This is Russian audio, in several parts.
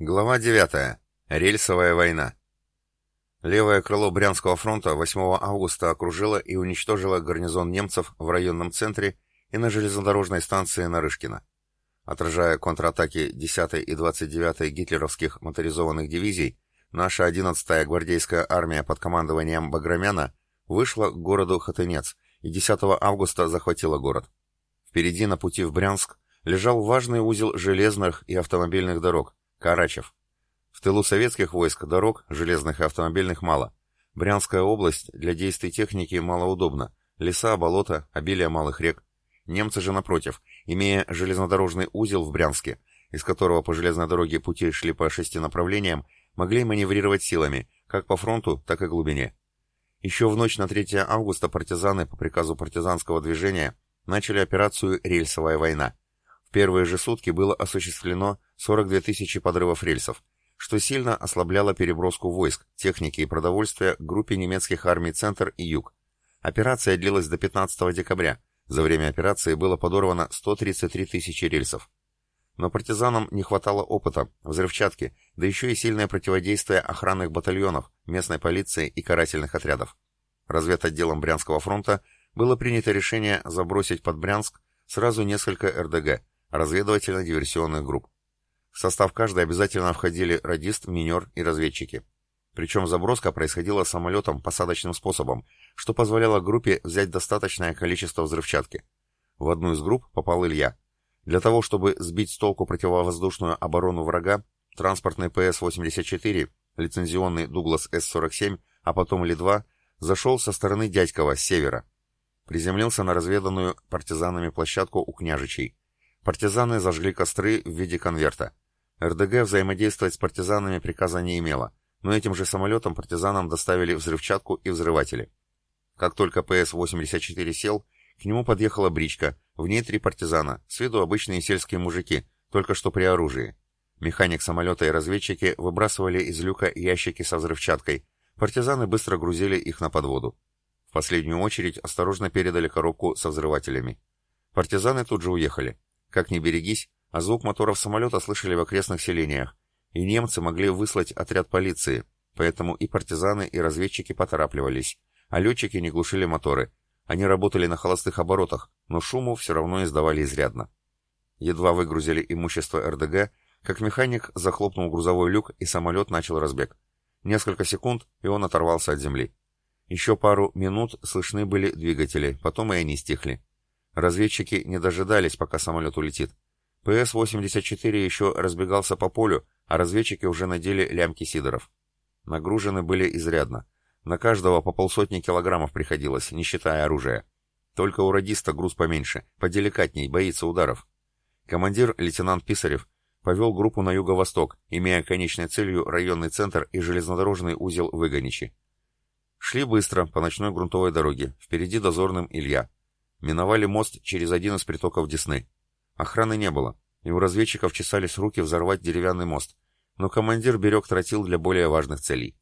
Глава 9. Рельсовая война. Левое крыло Брянского фронта 8 августа окружило и уничтожило гарнизон немцев в районном центре и на железнодорожной станции Нарышкино. Отражая контратаки 10 и 29 гитлеровских моторизованных дивизий, наша 11-я гвардейская армия под командованием Баграмяна вышла к городу Хатынец и 10 августа захватила город. Впереди на пути в Брянск лежал важный узел железных и автомобильных дорог – Карачев. В тылу советских войск дорог, железных и автомобильных мало. Брянская область для действий техники малоудобна. Леса, болота, обилие малых рек. Немцы же, напротив, имея железнодорожный узел в Брянске, из которого по железной дороге пути шли по шести направлениям, могли маневрировать силами, как по фронту, так и глубине. Еще в ночь на 3 августа партизаны по приказу партизанского движения начали операцию «Рельсовая война», первые же сутки было осуществлено 42 тысячи подрывов рельсов, что сильно ослабляло переброску войск, техники и продовольствия к группе немецких армий «Центр» и «Юг». Операция длилась до 15 декабря. За время операции было подорвано 133 тысячи рельсов. Но партизанам не хватало опыта, взрывчатки, да еще и сильное противодействие охранных батальонов, местной полиции и карательных отрядов. Разведотделом Брянского фронта было принято решение забросить под Брянск сразу несколько РДГ, разведывательно-диверсионных групп. В состав каждой обязательно входили радист, минер и разведчики. Причем заброска происходила самолетом посадочным способом, что позволяло группе взять достаточное количество взрывчатки. В одну из групп попал Илья. Для того, чтобы сбить с толку противовоздушную оборону врага, транспортный ПС-84, лицензионный Дуглас С-47, а потом Ли-2, зашел со стороны Дядькова, с севера. Приземлился на разведанную партизанами площадку у княжичей. Партизаны зажгли костры в виде конверта. РДГ взаимодействовать с партизанами приказа не имела, но этим же самолетом партизанам доставили взрывчатку и взрыватели. Как только ПС-84 сел, к нему подъехала бричка, в ней три партизана, с виду обычные сельские мужики, только что при оружии. Механик самолета и разведчики выбрасывали из люка ящики со взрывчаткой, партизаны быстро грузили их на подводу. В последнюю очередь осторожно передали коробку со взрывателями. Партизаны тут же уехали. Как ни берегись, а звук моторов самолета слышали в окрестных селениях, и немцы могли выслать отряд полиции, поэтому и партизаны, и разведчики поторапливались, а летчики не глушили моторы. Они работали на холостых оборотах, но шуму все равно издавали изрядно. Едва выгрузили имущество РДГ, как механик захлопнул грузовой люк, и самолет начал разбег. Несколько секунд, и он оторвался от земли. Еще пару минут слышны были двигатели, потом и они стихли. Разведчики не дожидались, пока самолет улетит. ПС-84 еще разбегался по полю, а разведчики уже надели лямки сидоров. Нагружены были изрядно. На каждого по полсотни килограммов приходилось, не считая оружия. Только у радиста груз поменьше, поделикатней, боится ударов. Командир, лейтенант Писарев, повел группу на юго-восток, имея конечной целью районный центр и железнодорожный узел Выгоничи. Шли быстро, по ночной грунтовой дороге, впереди дозорным Илья. Миновали мост через один из притоков Десны. Охраны не было, и у разведчиков чесались руки взорвать деревянный мост, но командир берег тротил для более важных целей.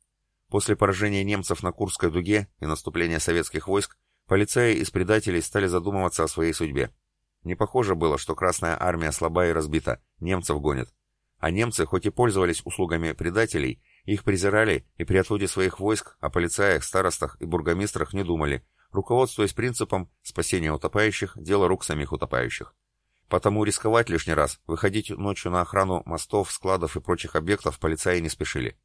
После поражения немцев на Курской дуге и наступления советских войск, полицаи из предателей стали задумываться о своей судьбе. Не похоже было, что Красная Армия слаба и разбита, немцев гонят. А немцы, хоть и пользовались услугами предателей, их презирали и при отводе своих войск о полицаях, старостах и бургомистрах не думали, руководствуясь принципом спасения утопающих – дело рук самих утопающих. Потому рисковать лишний раз, выходить ночью на охрану мостов, складов и прочих объектов полицаи не спешили.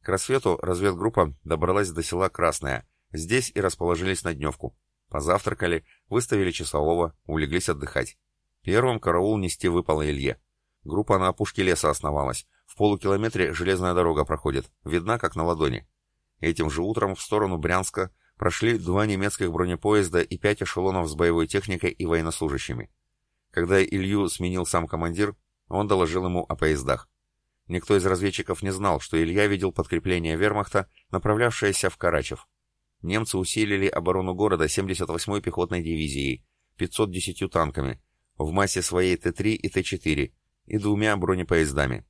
К рассвету разведгруппа добралась до села Красное. Здесь и расположились на дневку. Позавтракали, выставили часового, улеглись отдыхать. Первым караул нести выпало Илье. Группа на опушке леса основалась. В полукилометре железная дорога проходит, видна как на ладони. Этим же утром в сторону Брянска прошли два немецких бронепоезда и пять эшелонов с боевой техникой и военнослужащими. Когда Илью сменил сам командир, он доложил ему о поездах. Никто из разведчиков не знал, что Илья видел подкрепление вермахта, направлявшееся в Карачев. Немцы усилили оборону города 78-й пехотной дивизией, 510 танками, в массе своей Т-3 и Т-4 и двумя бронепоездами.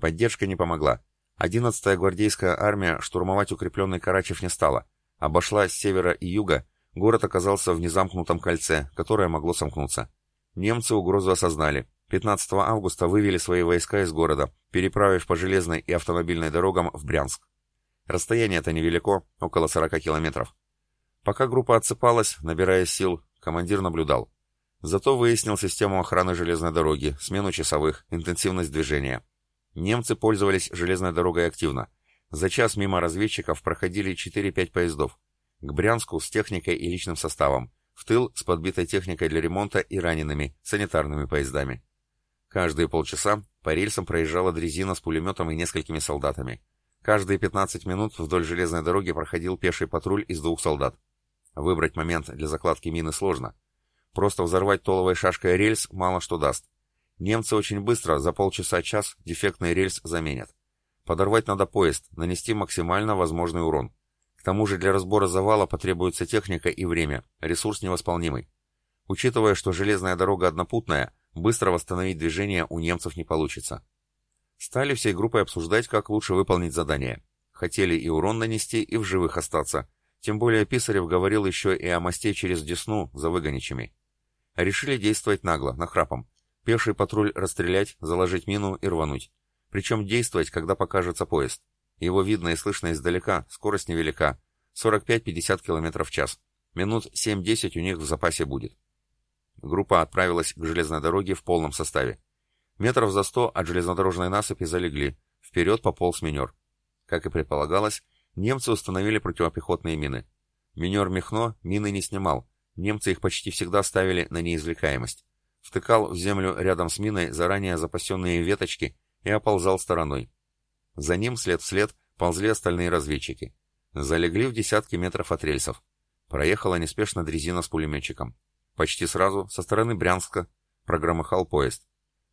Поддержка не помогла. 11-я гвардейская армия штурмовать укрепленный Карачев не стала, Обошла с севера и юга, город оказался в незамкнутом кольце, которое могло сомкнуться. Немцы угрозу осознали, 15 августа вывели свои войска из города, переправив по железной и автомобильной дорогам в Брянск. Расстояние это невелико, около 40 километров. Пока группа отсыпалась, набирая сил, командир наблюдал. Зато выяснил систему охраны железной дороги, смену часовых, интенсивность движения. Немцы пользовались железной дорогой активно. За час мимо разведчиков проходили 4-5 поездов. К Брянску с техникой и личным составом. В тыл с подбитой техникой для ремонта и ранеными, санитарными поездами. Каждые полчаса по рельсам проезжала дрезина с пулеметом и несколькими солдатами. Каждые 15 минут вдоль железной дороги проходил пеший патруль из двух солдат. Выбрать момент для закладки мины сложно. Просто взорвать толовой шашкой рельс мало что даст. Немцы очень быстро, за полчаса-час, дефектный рельс заменят. Подорвать надо поезд, нанести максимально возможный урон. К тому же для разбора завала потребуется техника и время, ресурс невосполнимый. Учитывая, что железная дорога однопутная, быстро восстановить движение у немцев не получится. Стали всей группой обсуждать, как лучше выполнить задание. Хотели и урон нанести, и в живых остаться. Тем более Писарев говорил еще и о мосте через Десну за Выгоничами. Решили действовать нагло, нахрапом. Пеший патруль расстрелять, заложить мину и рвануть. Причем действовать, когда покажется поезд. Его видно и слышно издалека, скорость невелика. 45-50 км в час. Минут 7-10 у них в запасе будет. Группа отправилась к железной дороге в полном составе. Метров за сто от железнодорожной насыпи залегли. Вперед пополз минер. Как и предполагалось, немцы установили противопехотные мины. Минер Мехно мины не снимал. Немцы их почти всегда ставили на неизвлекаемость. Втыкал в землю рядом с миной заранее запасенные веточки и оползал стороной. За ним след в след ползли остальные разведчики. Залегли в десятки метров от рельсов. Проехала неспешно дрезина с пулеметчиком. Почти сразу, со стороны Брянска, прогромыхал поезд.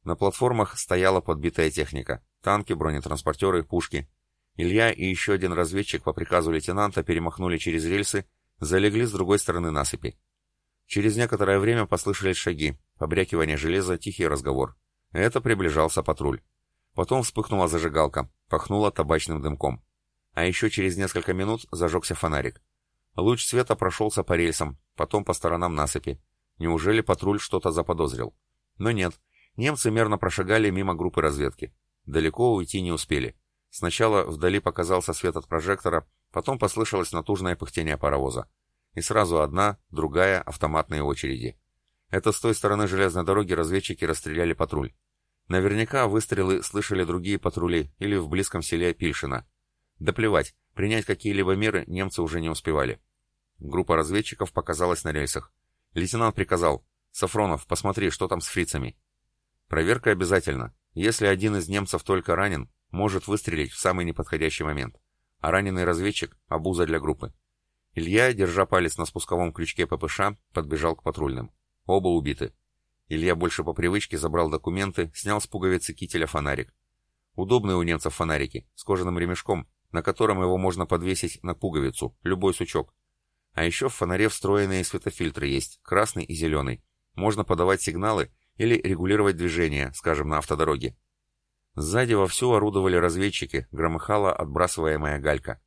На платформах стояла подбитая техника. Танки, бронетранспортеры, пушки. Илья и еще один разведчик по приказу лейтенанта перемахнули через рельсы, залегли с другой стороны насыпи. Через некоторое время послышались шаги, побрякивание железа, тихий разговор. Это приближался патруль. Потом вспыхнула зажигалка, пахнула табачным дымком. А еще через несколько минут зажегся фонарик. Луч света прошелся по рельсам, потом по сторонам насыпи. Неужели патруль что-то заподозрил? Но нет, Немцы мерно прошагали мимо группы разведки. Далеко уйти не успели. Сначала вдали показался свет от прожектора, потом послышалось натужное пыхтение паровоза. И сразу одна, другая автоматные очереди. Это с той стороны железной дороги разведчики расстреляли патруль. Наверняка выстрелы слышали другие патрули или в близком селе Пильшина. Да плевать, принять какие-либо меры немцы уже не успевали. Группа разведчиков показалась на рельсах. Лейтенант приказал, «Сафронов, посмотри, что там с фрицами». Проверка обязательно. Если один из немцев только ранен, может выстрелить в самый неподходящий момент. А раненый разведчик – обуза для группы. Илья, держа палец на спусковом крючке ППШ, подбежал к патрульным. Оба убиты. Илья больше по привычке забрал документы, снял с пуговицы кителя фонарик. Удобные у немцев фонарики, с кожаным ремешком, на котором его можно подвесить на пуговицу, любой сучок. А еще в фонаре встроенные светофильтры есть, красный и зеленый. Можно подавать сигналы или регулировать движение, скажем, на автодороге. Сзади вовсю орудовали разведчики, громыхала отбрасываемая галька.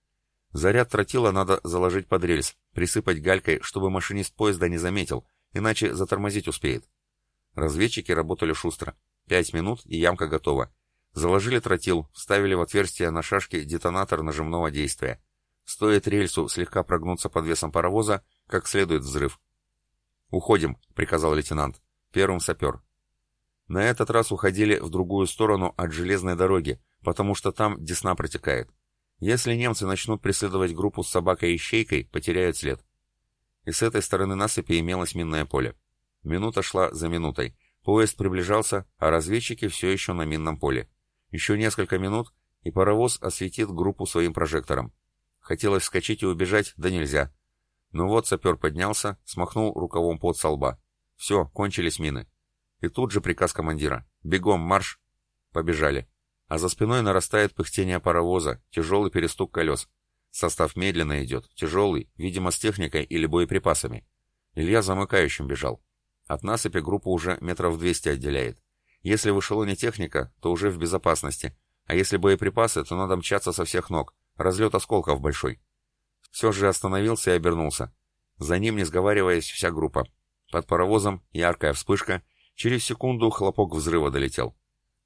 Заряд тротила надо заложить под рельс, присыпать галькой, чтобы машинист поезда не заметил, иначе затормозить успеет. Разведчики работали шустро. Пять минут и ямка готова. Заложили тротил, вставили в отверстие на шашке детонатор нажимного действия. Стоит рельсу слегка прогнуться под весом паровоза, как следует взрыв. «Уходим», — приказал лейтенант. Первым сапер. На этот раз уходили в другую сторону от железной дороги, потому что там Десна протекает. Если немцы начнут преследовать группу с собакой и щейкой, потеряют след. И с этой стороны насыпи имелось минное поле. Минута шла за минутой. Поезд приближался, а разведчики все еще на минном поле. Еще несколько минут, и паровоз осветит группу своим прожектором. Хотелось вскочить и убежать, да нельзя. Но вот сапер поднялся, смахнул рукавом под со лба. Все, кончились мины. И тут же приказ командира. Бегом, марш! Побежали. А за спиной нарастает пыхтение паровоза, тяжелый перестук колес. Состав медленно идет, тяжелый, видимо, с техникой или боеприпасами. Илья замыкающим бежал. От насыпи группа уже метров 200 отделяет. Если в эшелоне техника, то уже в безопасности, а если боеприпасы, то надо мчаться со всех ног. Разлет осколков большой. Все же остановился и обернулся. За ним, не сговариваясь, вся группа. Под паровозом яркая вспышка, Через секунду хлопок взрыва долетел.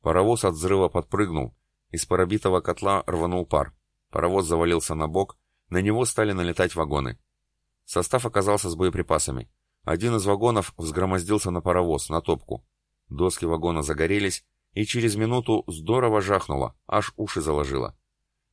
Паровоз от взрыва подпрыгнул, из пробитого котла рванул пар. Паровоз завалился на бок, на него стали налетать вагоны. Состав оказался с боеприпасами. Один из вагонов взгромоздился на паровоз, на топку. Доски вагона загорелись, и через минуту здорово жахнуло, аж уши заложило.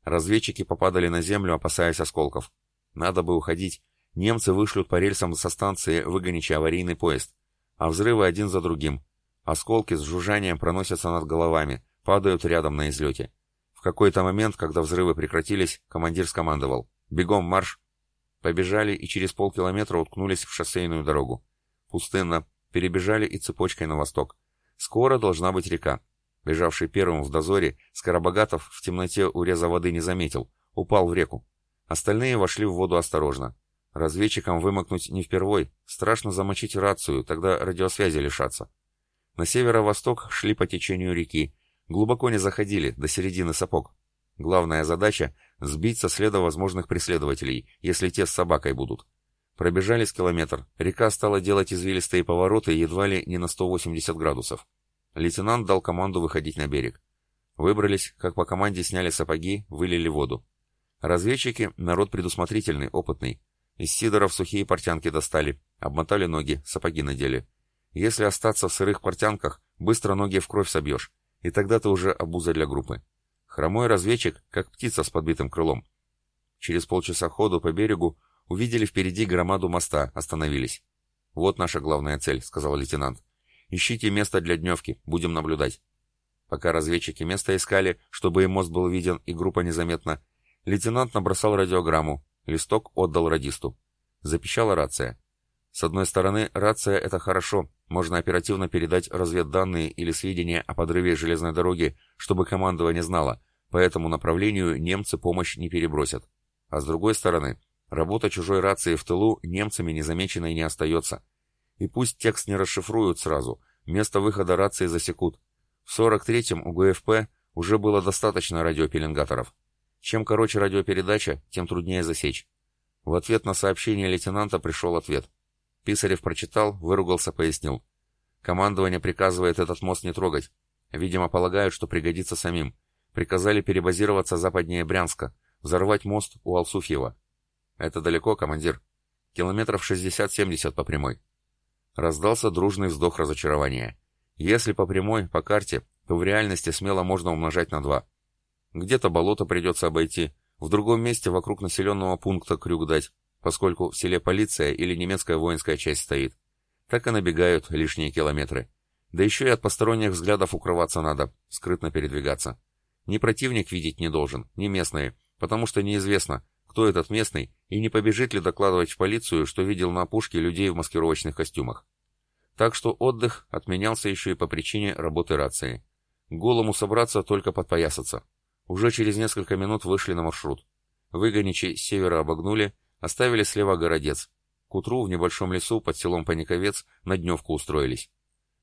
Разведчики попадали на землю, опасаясь осколков. Надо бы уходить. Немцы вышлют по рельсам со станции выгоничий аварийный поезд. А взрывы один за другим. Осколки с жужжанием проносятся над головами, падают рядом на излете. В какой-то момент, когда взрывы прекратились, командир скомандовал «Бегом, марш!». Побежали и через полкилометра уткнулись в шоссейную дорогу. Пустынно, перебежали и цепочкой на восток. Скоро должна быть река. Бежавший первым в дозоре, Скоробогатов в темноте уреза воды не заметил, упал в реку. Остальные вошли в воду осторожно. Разведчикам вымокнуть не впервой, страшно замочить рацию, тогда радиосвязи лишаться. На северо-восток шли по течению реки, глубоко не заходили, до середины сапог. Главная задача — сбить со следа возможных преследователей, если те с собакой будут. Пробежались километр, река стала делать извилистые повороты едва ли не на 180 градусов. Лейтенант дал команду выходить на берег. Выбрались, как по команде сняли сапоги, вылили воду. Разведчики — народ предусмотрительный, опытный. Из сидоров сухие портянки достали, обмотали ноги, сапоги надели. Если остаться в сырых портянках, быстро ноги в кровь собьешь, и тогда ты уже обуза для группы. Хромой разведчик, как птица с подбитым крылом. Через полчаса ходу по берегу увидели впереди громаду моста, остановились. «Вот наша главная цель», — сказал лейтенант. Ищите место для дневки, будем наблюдать. Пока разведчики место искали, чтобы и мост был виден, и группа незаметна, лейтенант набросал радиограмму, листок отдал радисту. Запищала рация. С одной стороны, рация — это хорошо, можно оперативно передать разведданные или сведения о подрыве железной дороги, чтобы командование знало, по этому направлению немцы помощь не перебросят. А с другой стороны, работа чужой рации в тылу немцами незамеченной не остается. И пусть текст не расшифруют сразу, место выхода рации засекут. В 43-м у ГФП уже было достаточно радиопеленгаторов. Чем короче радиопередача, тем труднее засечь. В ответ на сообщение лейтенанта пришел ответ. Писарев прочитал, выругался, пояснил. Командование приказывает этот мост не трогать. Видимо, полагают, что пригодится самим. Приказали перебазироваться западнее Брянска, взорвать мост у Алсуфьева. Это далеко, командир? Километров 60-70 по прямой. Раздался дружный вздох разочарования. Если по прямой, по карте, то в реальности смело можно умножать на два. Где-то болото придется обойти, в другом месте вокруг населенного пункта крюк дать, поскольку в селе полиция или немецкая воинская часть стоит. Так и набегают лишние километры. Да еще и от посторонних взглядов укрываться надо, скрытно передвигаться. Ни противник видеть не должен, ни местные, потому что неизвестно, кто этот местный, и не побежит ли докладывать в полицию, что видел на опушке людей в маскировочных костюмах. Так что отдых отменялся еще и по причине работы рации. Голому собраться только подпоясаться. Уже через несколько минут вышли на маршрут. Выгоничи с севера обогнули, оставили слева городец. К утру в небольшом лесу под селом Паниковец на дневку устроились.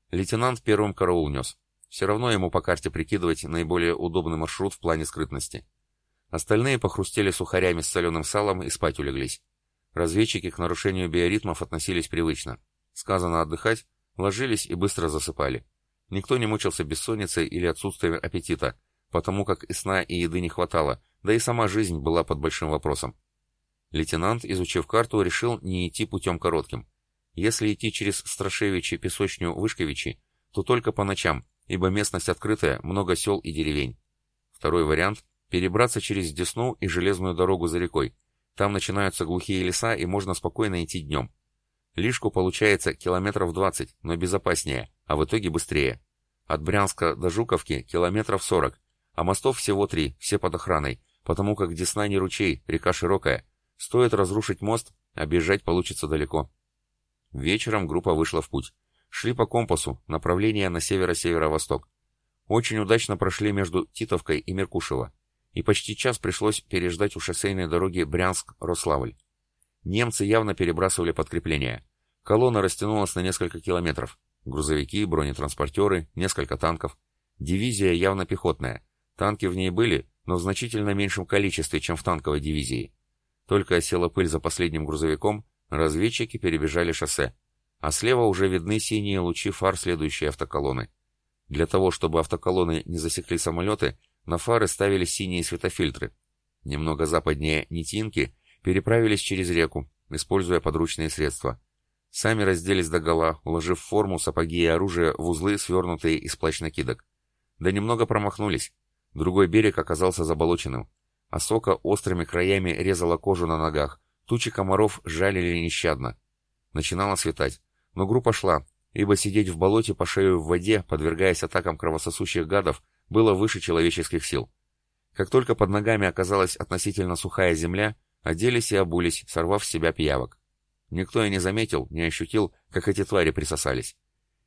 Лейтенант первым караул нес. Все равно ему по карте прикидывать наиболее удобный маршрут в плане скрытности. Остальные похрустели сухарями с соленым салом и спать улеглись. Разведчики к нарушению биоритмов относились привычно. Сказано отдыхать, ложились и быстро засыпали. Никто не мучился бессонницей или отсутствием аппетита, потому как и сна, и еды не хватало, да и сама жизнь была под большим вопросом. Лейтенант, изучив карту, решил не идти путем коротким. Если идти через Страшевичи, Песочню, Вышковичи, то только по ночам, ибо местность открытая, много сел и деревень. Второй вариант Перебраться через Десну и железную дорогу за рекой. Там начинаются глухие леса, и можно спокойно идти днем. Лишку получается километров 20, но безопаснее, а в итоге быстрее. От Брянска до Жуковки километров 40, а мостов всего три, все под охраной, потому как Десна не ручей, река широкая. Стоит разрушить мост, объезжать получится далеко. Вечером группа вышла в путь. Шли по компасу, направление на северо-северо-восток. Очень удачно прошли между Титовкой и Меркушево и почти час пришлось переждать у шоссейной дороги Брянск-Рославль. Немцы явно перебрасывали подкрепления. Колонна растянулась на несколько километров. Грузовики, бронетранспортеры, несколько танков. Дивизия явно пехотная. Танки в ней были, но в значительно меньшем количестве, чем в танковой дивизии. Только осела пыль за последним грузовиком, разведчики перебежали шоссе. а слева уже видны синие лучи фар следующей автоколонны. Для того, чтобы автоколонны не засекли самолеты, на фары ставили синие светофильтры. Немного западнее Нитинки переправились через реку, используя подручные средства. Сами разделись догола, уложив форму, сапоги и оружие в узлы, свернутые из плащ-накидок. Да немного промахнулись. Другой берег оказался заболоченным. А сока острыми краями резала кожу на ногах. Тучи комаров жалили нещадно. Начинало светать. Но группа шла, ибо сидеть в болоте по шею в воде, подвергаясь атакам кровососущих гадов, было выше человеческих сил. Как только под ногами оказалась относительно сухая земля, оделись и обулись, сорвав с себя пиявок. Никто и не заметил, не ощутил, как эти твари присосались.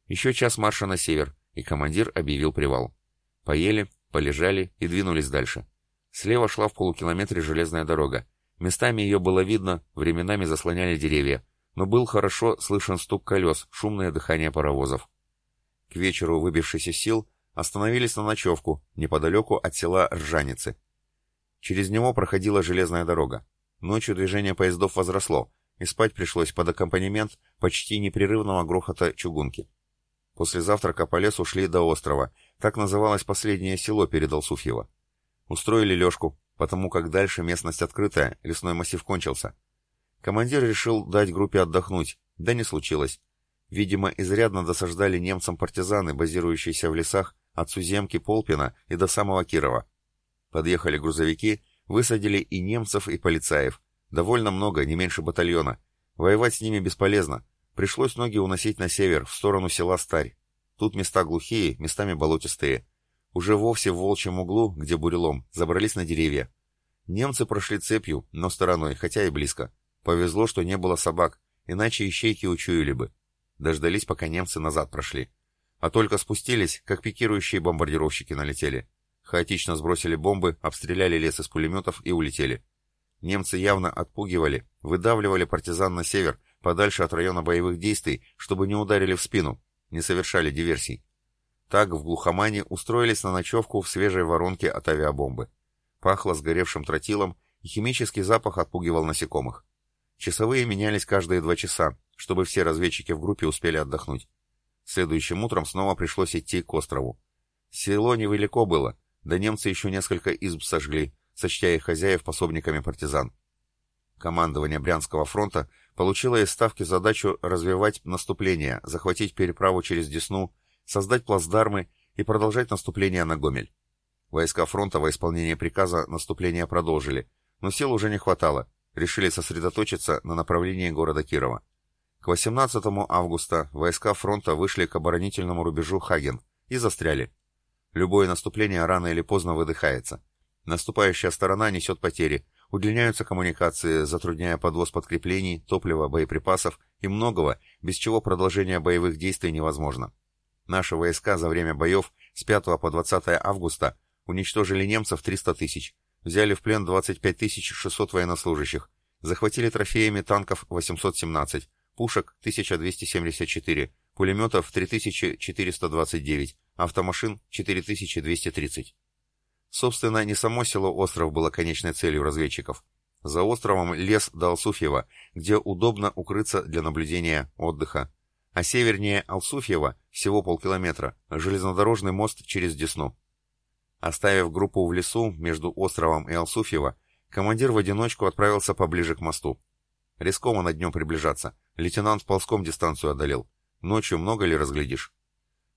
Еще час марша на север, и командир объявил привал. Поели, полежали и двинулись дальше. Слева шла в полукилометре железная дорога. Местами ее было видно, временами заслоняли деревья, но был хорошо слышен стук колес, шумное дыхание паровозов. К вечеру, выбившись из сил, остановились на ночевку, неподалеку от села Ржаницы. Через него проходила железная дорога. Ночью движение поездов возросло, и спать пришлось под аккомпанемент почти непрерывного грохота чугунки. После завтрака по лесу шли до острова, так называлось последнее село перед Алсуфьево. Устроили лёжку, потому как дальше местность открытая, лесной массив кончился. Командир решил дать группе отдохнуть, да не случилось. Видимо, изрядно досаждали немцам партизаны, базирующиеся в лесах от Суземки Полпина и до самого Кирова. Подъехали грузовики, высадили и немцев, и полицаев. Довольно много, не меньше батальона. Воевать с ними бесполезно. Пришлось ноги уносить на север, в сторону села Старь. Тут места глухие, местами болотистые. Уже вовсе в волчьем углу, где бурелом, забрались на деревья. Немцы прошли цепью, но стороной, хотя и близко. Повезло, что не было собак, иначе ищейки учуяли бы. Дождались, пока немцы назад прошли. А только спустились, как пикирующие бомбардировщики налетели. Хаотично сбросили бомбы, обстреляли лес из пулеметов и улетели. Немцы явно отпугивали, выдавливали партизан на север, подальше от района боевых действий, чтобы не ударили в спину, не совершали диверсий. Так в глухомане устроились на ночевку в свежей воронке от авиабомбы. Пахло сгоревшим тротилом, и химический запах отпугивал насекомых. Часовые менялись каждые два часа, чтобы все разведчики в группе успели отдохнуть. Следующим утром снова пришлось идти к острову. Село невелико было, да немцы еще несколько изб сожгли, сочтя их хозяев пособниками партизан. Командование Брянского фронта получило из Ставки задачу развивать наступление, захватить переправу через Десну, создать плацдармы и продолжать наступление на Гомель. Войска фронта во исполнение приказа наступление продолжили, но сил уже не хватало, решили сосредоточиться на направлении города Кирова. К 18 августа войска фронта вышли к оборонительному рубежу Хаген и застряли. Любое наступление рано или поздно выдыхается. Наступающая сторона несет потери, удлиняются коммуникации, затрудняя подвоз подкреплений, топлива, боеприпасов и многого, без чего продолжение боевых действий невозможно. Наши войска за время боев с 5 по 20 августа уничтожили немцев 300 тысяч, взяли в плен 25 600 военнослужащих, захватили трофеями танков 817, пушек 1274, пулеметов 3429, автомашин 4230. Собственно, не само село Остров было конечной целью разведчиков. За островом лес до Алсуфьева, где удобно укрыться для наблюдения, отдыха. А севернее Алсуфьева, всего полкилометра, железнодорожный мост через Десну. Оставив группу в лесу между островом и Алсуфьево, командир в одиночку отправился поближе к мосту. Рискованно днем приближаться. Лейтенант ползком дистанцию одолел. Ночью много ли разглядишь?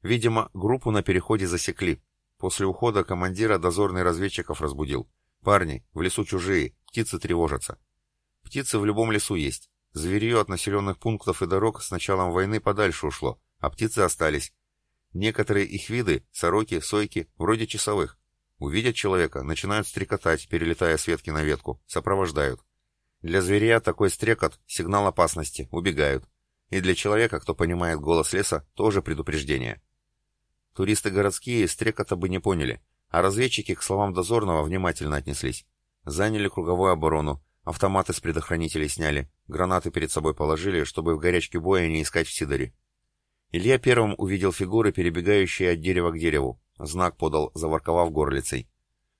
Видимо, группу на переходе засекли, После ухода командира дозорный разведчиков разбудил. «Парни, в лесу чужие, птицы тревожатся». Птицы в любом лесу есть. Зверье от населенных пунктов и дорог с началом войны подальше ушло, а птицы остались. Некоторые их виды, сороки, сойки, вроде часовых. Увидят человека, начинают стрекотать, перелетая с ветки на ветку, сопровождают. Для зверя такой стрекот — сигнал опасности, убегают. И для человека, кто понимает голос леса, тоже предупреждение. Туристы городские стрекота бы не поняли, а разведчики к словам дозорного внимательно отнеслись. Заняли круговую оборону, автоматы с предохранителей сняли, гранаты перед собой положили, чтобы в горячке боя не искать в Сидоре. Илья первым увидел фигуры, перебегающие от дерева к дереву. Знак подал, заворковав горлицей.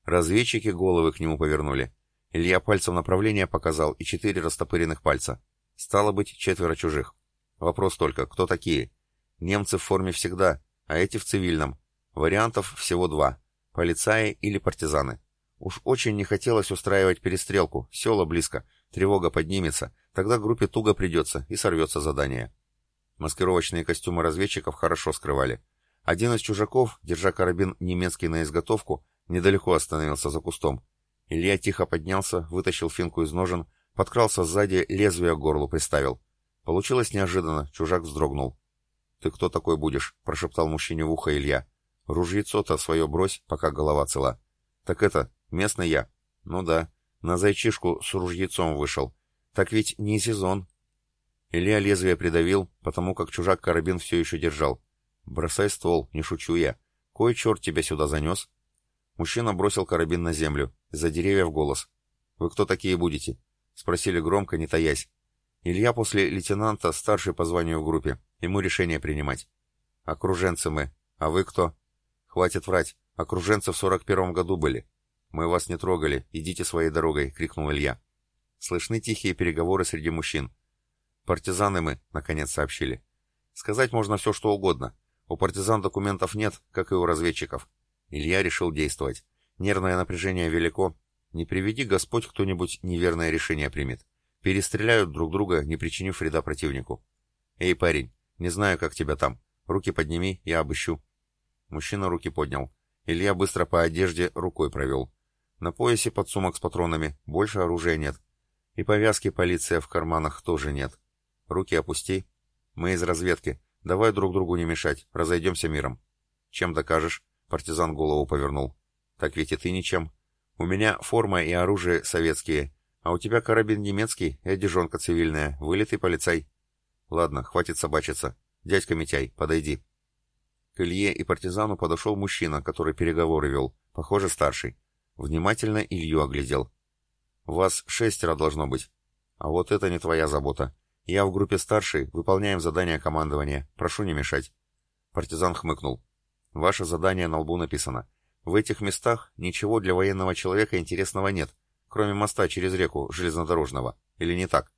Разведчики головы к нему повернули. Илья пальцем направление показал и четыре растопыренных пальца. Стало быть, четверо чужих. Вопрос только, кто такие? Немцы в форме всегда, а эти в цивильном. Вариантов всего два. Полицаи или партизаны. Уж очень не хотелось устраивать перестрелку, села близко, тревога поднимется, тогда группе туго придется и сорвется задание. Маскировочные костюмы разведчиков хорошо скрывали. Один из чужаков, держа карабин немецкий на изготовку, недалеко остановился за кустом. Илья тихо поднялся, вытащил финку из ножен, подкрался сзади, лезвие к горлу приставил. Получилось неожиданно, чужак вздрогнул. «Ты кто такой будешь?» — прошептал мужчине в ухо Илья. «Ружьецо-то свое брось, пока голова цела». «Так это, местный я?» «Ну да, на зайчишку с ружьецом вышел. Так ведь не сезон». Илья лезвие придавил, потому как чужак карабин все еще держал. «Бросай ствол, не шучу я. Кой черт тебя сюда занес?» Мужчина бросил карабин на землю, за деревья в голос. «Вы кто такие будете?» — спросили громко, не таясь. Илья после лейтенанта старший по званию в группе. Ему решение принимать. «Окруженцы мы. А вы кто?» «Хватит врать. Окруженцы в сорок первом году были. Мы вас не трогали. Идите своей дорогой!» — крикнул Илья. Слышны тихие переговоры среди мужчин. «Партизаны мы», — наконец сообщили. «Сказать можно все, что угодно. У партизан документов нет, как и у разведчиков. Илья решил действовать. Нервное напряжение велико. Не приведи Господь, кто-нибудь неверное решение примет. Перестреляют друг друга, не причинив вреда противнику. «Эй, парень, не знаю, как тебя там. Руки подними, я обыщу». Мужчина руки поднял. Илья быстро по одежде рукой провел. На поясе подсумок с патронами, больше оружия нет. И повязки полиция в карманах тоже нет. Руки опусти. Мы из разведки. Давай друг другу не мешать, разойдемся миром. Чем докажешь? Партизан голову повернул. Так ведь и ты ничем. У меня форма и оружие советские, а у тебя карабин немецкий и одежонка цивильная, вылитый полицай. Ладно, хватит собачиться. Дядька Митяй, подойди. К Илье и партизану подошел мужчина, который переговоры вел, похоже, старший. Внимательно Илью оглядел. «Вас шестеро должно быть. А вот это не твоя забота. Я в группе старший, выполняем задание командования. Прошу не мешать». Партизан хмыкнул. Ваше задание на лбу написано. В этих местах ничего для военного человека интересного нет, кроме моста через реку железнодорожного. Или не так?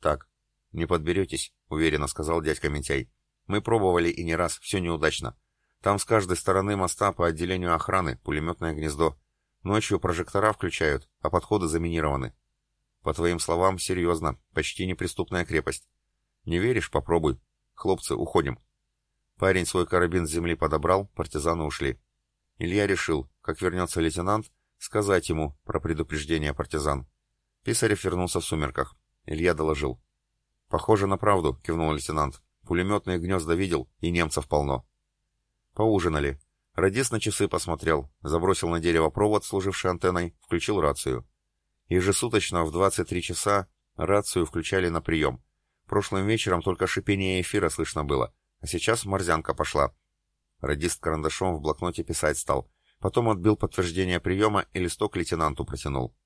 Так. Не подберетесь, уверенно сказал дядька Митяй. Мы пробовали и не раз, все неудачно. Там с каждой стороны моста по отделению охраны пулеметное гнездо. Ночью прожектора включают, а подходы заминированы. По твоим словам, серьезно, почти неприступная крепость. Не веришь? Попробуй. Хлопцы, уходим. Парень свой карабин с земли подобрал, партизаны ушли. Илья решил, как вернется лейтенант, сказать ему про предупреждение партизан. Писарев вернулся в сумерках. Илья доложил. «Похоже на правду», — кивнул лейтенант. «Пулеметные гнезда видел, и немцев полно». Поужинали. Радис на часы посмотрел, забросил на дерево провод, служивший антенной, включил рацию. Ежесуточно в 23 часа рацию включали на прием. Прошлым вечером только шипение эфира слышно было — а сейчас морзянка пошла. Радист карандашом в блокноте писать стал. Потом отбил подтверждение приема и листок лейтенанту протянул.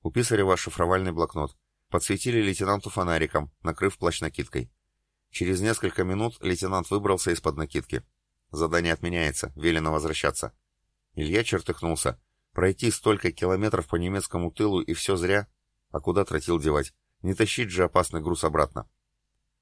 У Писарева шифровальный блокнот. Подсветили лейтенанту фонариком, накрыв плащ накидкой. Через несколько минут лейтенант выбрался из-под накидки. Задание отменяется, велено возвращаться. Илья чертыхнулся. Пройти столько километров по немецкому тылу и все зря? А куда тратил девать? Не тащить же опасный груз обратно.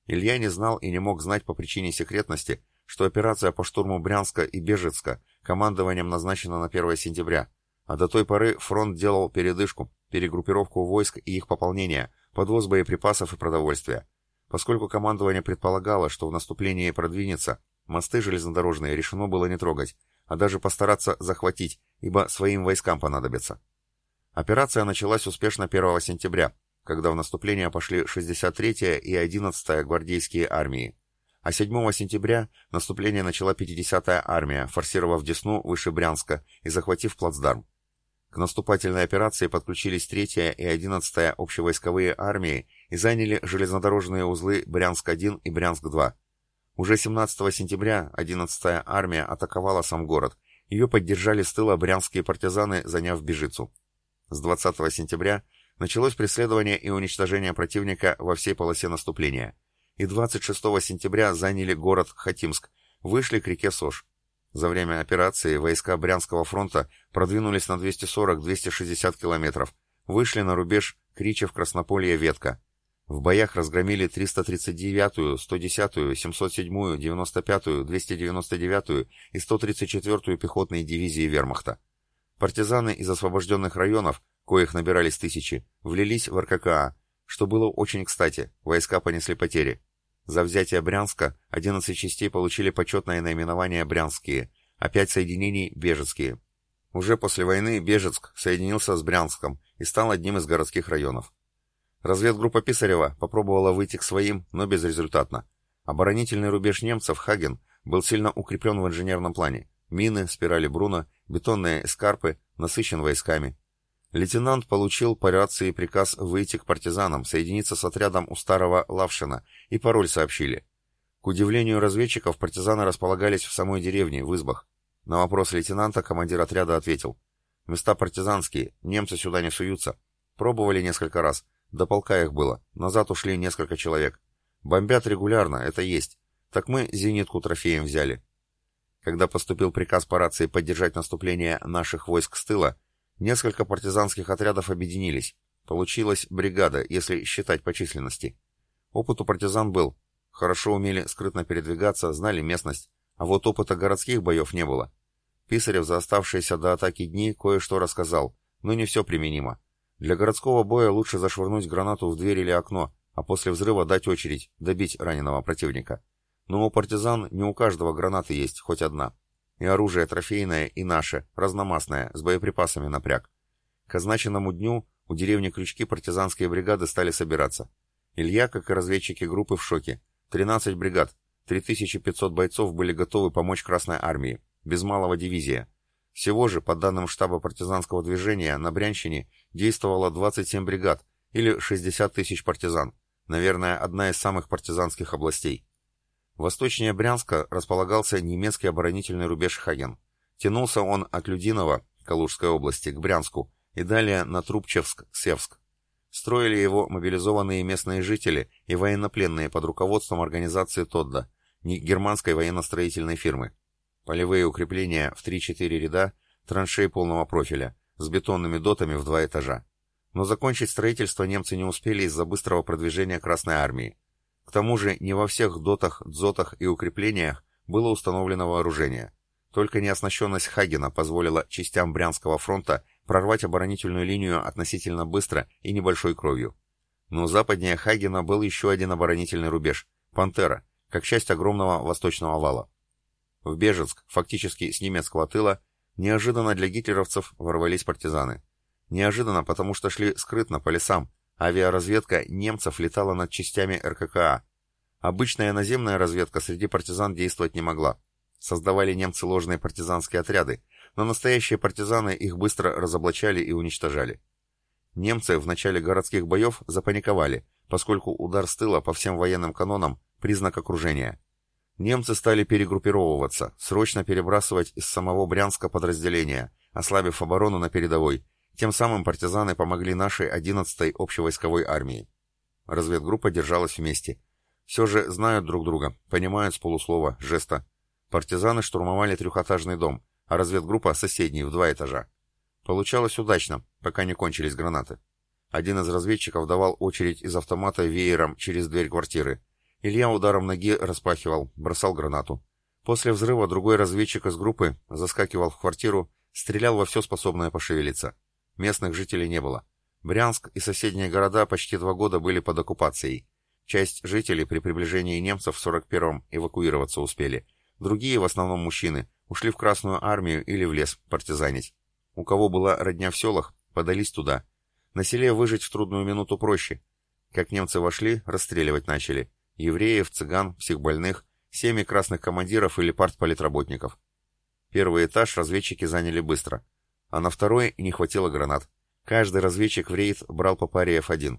Илья не знал и не мог знать по причине секретности, что операция по штурму Брянска и Бежецка командованием назначена на 1 сентября, а до той поры фронт делал передышку, перегруппировку войск и их пополнение, подвоз боеприпасов и продовольствия. Поскольку командование предполагало, что в наступлении продвинется, мосты железнодорожные решено было не трогать, а даже постараться захватить, ибо своим войскам понадобится. Операция началась успешно 1 сентября, когда в наступление пошли 63-я и 11-я гвардейские армии. А 7 сентября наступление начала 50-я армия, форсировав Десну выше Брянска и захватив плацдарм. К наступательной операции подключились 3-я и 11-я общевойсковые армии и заняли железнодорожные узлы Брянск-1 и Брянск-2. Уже 17 сентября 11-я армия атаковала сам город. Ее поддержали с тыла брянские партизаны, заняв Бежицу. С 20 сентября началось преследование и уничтожение противника во всей полосе наступления, и 26 сентября заняли город Хатимск, вышли к реке Сож. За время операции войска Брянского фронта продвинулись на 240-260 километров, вышли на рубеж Кричев-Краснополье-Ветка. В боях разгромили 339-ю, 110-ю, 707-ю, 95-ю, 299-ю и 134-ю пехотные дивизии вермахта. Партизаны из освобожденных районов, коих набирались тысячи, влились в РККА, что было очень кстати, войска понесли потери. За взятие Брянска 11 частей получили почетное наименование «Брянские», а 5 соединений – «Бежецкие». Уже после войны Бежецк соединился с Брянском и стал одним из городских районов. Разведгруппа Писарева попробовала выйти к своим, но безрезультатно. Оборонительный рубеж немцев, Хаген, был сильно укреплен в инженерном плане. Мины, спирали Бруна, бетонные эскарпы, насыщен войсками. Лейтенант получил по рации приказ выйти к партизанам, соединиться с отрядом у старого Лавшина, и пароль сообщили. К удивлению разведчиков, партизаны располагались в самой деревне, в избах. На вопрос лейтенанта командир отряда ответил. «Места партизанские, немцы сюда не суются. Пробовали несколько раз, до полка их было. Назад ушли несколько человек. Бомбят регулярно, это есть. Так мы зенитку трофеем взяли. Когда поступил приказ по рации поддержать наступление наших войск с тыла, несколько партизанских отрядов объединились. Получилась бригада, если считать по численности. Опыт у партизан был. Хорошо умели скрытно передвигаться, знали местность. А вот опыта городских боев не было. Писарев за оставшиеся до атаки дни кое-что рассказал, но не все применимо. Для городского боя лучше зашвырнуть гранату в дверь или окно, а после взрыва дать очередь, добить раненого противника. Но у партизан не у каждого гранаты есть, хоть одна. И оружие трофейное, и наше, разномастное, с боеприпасами напряг. К означенному дню у деревни Крючки партизанские бригады стали собираться. Илья, как и разведчики группы, в шоке. 13 бригад, 3500 бойцов были готовы помочь Красной Армии, без малого дивизия. Всего же, по данным штаба партизанского движения, на Брянщине действовало 27 бригад, или 60 тысяч партизан, наверное, одна из самых партизанских областей. Восточнее Брянска располагался немецкий оборонительный рубеж Хаген. Тянулся он от Людинова, Калужской области, к Брянску, и далее на Трубчевск, Севск. Строили его мобилизованные местные жители и военнопленные под руководством организации Тодда, германской военно-строительной фирмы. Полевые укрепления в 3-4 ряда, траншеи полного профиля, с бетонными дотами в два этажа. Но закончить строительство немцы не успели из-за быстрого продвижения Красной Армии. К тому же не во всех дотах, дзотах и укреплениях было установлено вооружение. Только неоснащенность Хагена позволила частям Брянского фронта прорвать оборонительную линию относительно быстро и небольшой кровью. Но западнее Хагена был еще один оборонительный рубеж – Пантера, как часть огромного восточного вала. В Бежецк, фактически с немецкого тыла, неожиданно для гитлеровцев ворвались партизаны. Неожиданно, потому что шли скрытно по лесам. Авиаразведка немцев летала над частями РККА. Обычная наземная разведка среди партизан действовать не могла. Создавали немцы ложные партизанские отряды, но настоящие партизаны их быстро разоблачали и уничтожали. Немцы в начале городских боев запаниковали, поскольку удар с тыла по всем военным канонам – признак окружения. Немцы стали перегруппировываться, срочно перебрасывать из самого Брянска подразделения, ослабив оборону на передовой. Тем самым партизаны помогли нашей 11-й общевойсковой армии. Разведгруппа держалась вместе. Все же знают друг друга, понимают с полуслова, жеста. Партизаны штурмовали трехэтажный дом, а разведгруппа — соседний, в два этажа. Получалось удачно, пока не кончились гранаты. Один из разведчиков давал очередь из автомата веером через дверь квартиры, Илья ударом ноги распахивал, бросал гранату. После взрыва другой разведчик из группы заскакивал в квартиру, стрелял во все способное пошевелиться. Местных жителей не было. Брянск и соседние города почти два года были под оккупацией. Часть жителей при приближении немцев в 41-м эвакуироваться успели. Другие, в основном мужчины, ушли в Красную армию или в лес партизанить. У кого была родня в селах, подались туда. На селе выжить в трудную минуту проще. Как немцы вошли, расстреливать начали евреев, цыган, психбольных, семьи красных командиров или партполитработников. Первый этаж разведчики заняли быстро, а на второй не хватило гранат. Каждый разведчик в рейд брал по паре F1.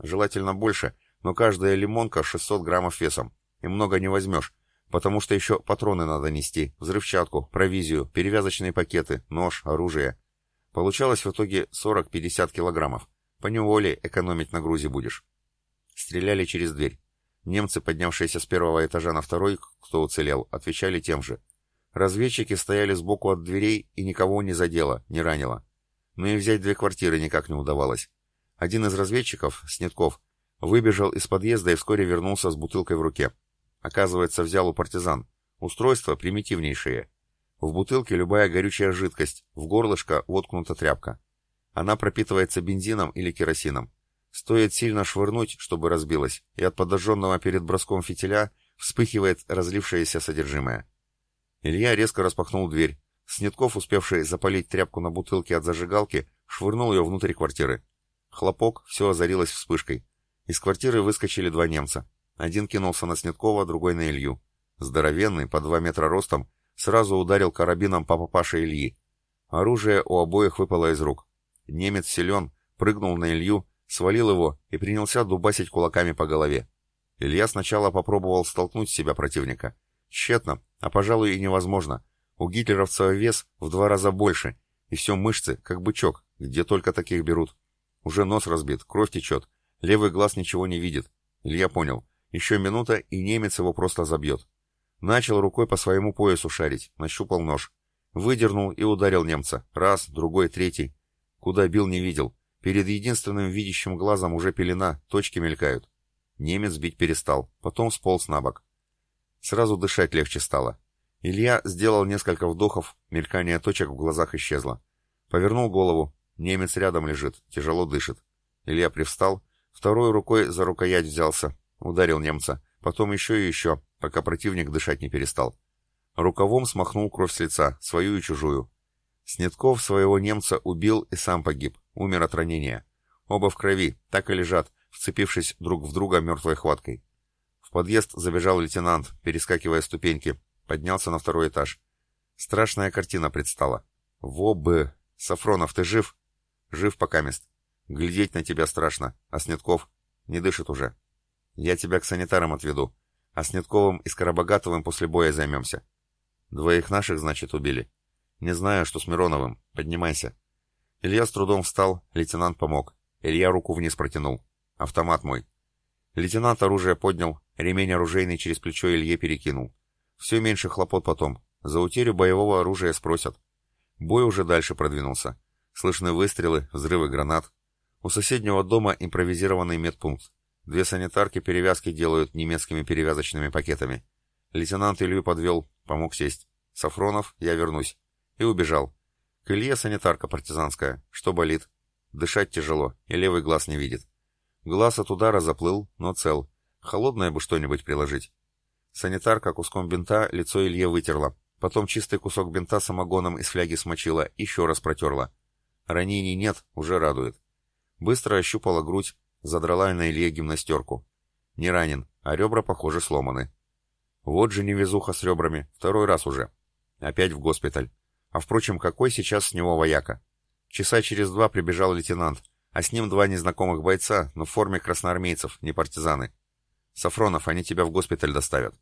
Желательно больше, но каждая лимонка 600 граммов весом, и много не возьмешь, потому что еще патроны надо нести, взрывчатку, провизию, перевязочные пакеты, нож, оружие. Получалось в итоге 40-50 килограммов. По неволе экономить на грузе будешь. Стреляли через дверь. Немцы, поднявшиеся с первого этажа на второй, кто уцелел, отвечали тем же. Разведчики стояли сбоку от дверей и никого не задело, не ранило. Но и взять две квартиры никак не удавалось. Один из разведчиков, Снетков, Выбежал из подъезда и вскоре вернулся с бутылкой в руке. Оказывается, взял у партизан. Устройство примитивнейшее. В бутылке любая горючая жидкость, в горлышко воткнута тряпка. Она пропитывается бензином или керосином. Стоит сильно швырнуть, чтобы разбилась, и от подожженного перед броском фитиля вспыхивает разлившееся содержимое. Илья резко распахнул дверь. Снетков, успевший запалить тряпку на бутылке от зажигалки, швырнул ее внутрь квартиры. Хлопок, все озарилось вспышкой. Из квартиры выскочили два немца. Один кинулся на Снеткова, другой на Илью. Здоровенный, по два метра ростом, сразу ударил карабином по папаше Ильи. Оружие у обоих выпало из рук. Немец силен, прыгнул на Илью, свалил его и принялся дубасить кулаками по голове. Илья сначала попробовал столкнуть себя противника. Тщетно, а, пожалуй, и невозможно. У гитлеровцев вес в два раза больше, и все мышцы, как бычок, где только таких берут. Уже нос разбит, кровь течет, левый глаз ничего не видит. Илья понял. Еще минута, и немец его просто забьет. Начал рукой по своему поясу шарить, нащупал нож. Выдернул и ударил немца. Раз, другой, третий. Куда бил, не видел. Перед единственным видящим глазом уже пелена, точки мелькают. Немец бить перестал, потом сполз на бок. Сразу дышать легче стало. Илья сделал несколько вдохов, мелькание точек в глазах исчезло. Повернул голову. Немец рядом лежит, тяжело дышит. Илья привстал, второй рукой за рукоять взялся, ударил немца, потом еще и еще, пока противник дышать не перестал. Рукавом смахнул кровь с лица, свою и чужую. Снетков своего немца убил и сам погиб, умер от ранения. Оба в крови, так и лежат, вцепившись друг в друга мертвой хваткой подъезд забежал лейтенант, перескакивая ступеньки, поднялся на второй этаж. Страшная картина предстала. Во бы! Сафронов, ты жив? Жив пока мест. Глядеть на тебя страшно, а Снетков не дышит уже. Я тебя к санитарам отведу, а Снетковым и Скоробогатовым после боя займемся. Двоих наших, значит, убили. Не знаю, что с Мироновым. Поднимайся. Илья с трудом встал, лейтенант помог. Илья руку вниз протянул. Автомат мой. Лейтенант оружие поднял, ремень оружейный через плечо Илье перекинул. Все меньше хлопот потом. За утерю боевого оружия спросят. Бой уже дальше продвинулся. Слышны выстрелы, взрывы гранат. У соседнего дома импровизированный медпункт. Две санитарки перевязки делают немецкими перевязочными пакетами. Лейтенант Илью подвел, помог сесть. Сафронов, я вернусь. И убежал. К Илье санитарка партизанская. Что болит? Дышать тяжело, и левый глаз не видит. Глаз от удара заплыл, но цел. Холодное бы что-нибудь приложить. Санитарка куском бинта лицо Илье вытерла. Потом чистый кусок бинта самогоном из фляги смочила, еще раз протерла. Ранений нет, уже радует. Быстро ощупала грудь, задрала на Илье гимнастерку. Не ранен, а ребра, похоже, сломаны. Вот же невезуха с ребрами, второй раз уже. Опять в госпиталь. А впрочем, какой сейчас с него вояка? Часа через два прибежал лейтенант, а с ним два незнакомых бойца, но в форме красноармейцев, не партизаны. Сафронов, они тебя в госпиталь доставят.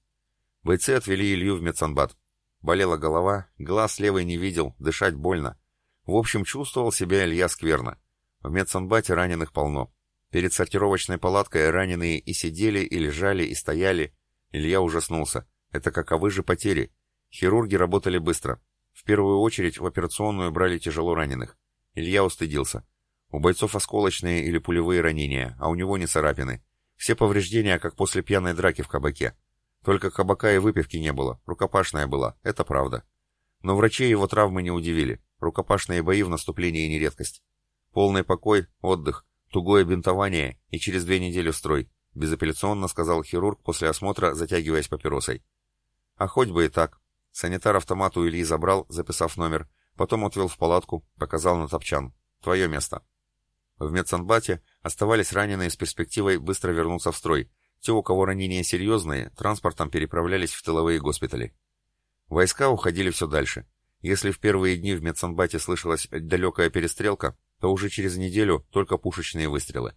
Бойцы отвели Илью в медсанбат. Болела голова, глаз левый не видел, дышать больно. В общем, чувствовал себя Илья скверно. В медсанбате раненых полно. Перед сортировочной палаткой раненые и сидели, и лежали, и стояли. Илья ужаснулся. Это каковы же потери? Хирурги работали быстро. В первую очередь в операционную брали тяжело раненых. Илья устыдился. У бойцов осколочные или пулевые ранения, а у него не царапины. Все повреждения, как после пьяной драки в кабаке. Только кабака и выпивки не было, рукопашная была, это правда. Но врачей его травмы не удивили. Рукопашные бои в наступлении не редкость. Полный покой, отдых, тугое бинтование и через две недели строй, безапелляционно сказал хирург после осмотра, затягиваясь папиросой. А хоть бы и так. Санитар автомат у Ильи забрал, записав номер, потом отвел в палатку, показал на топчан. Твое место. В медсанбате оставались раненые с перспективой быстро вернуться в строй. Те, у кого ранения серьезные, транспортом переправлялись в тыловые госпитали. Войска уходили все дальше. Если в первые дни в медсанбате слышалась далекая перестрелка, то уже через неделю только пушечные выстрелы.